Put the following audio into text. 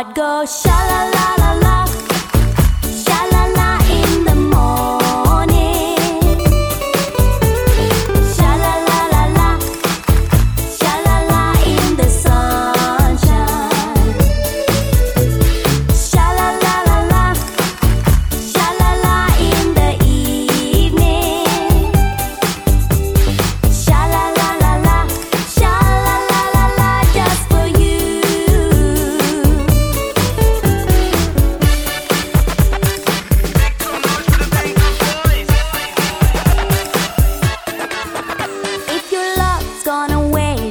heart go sha la la,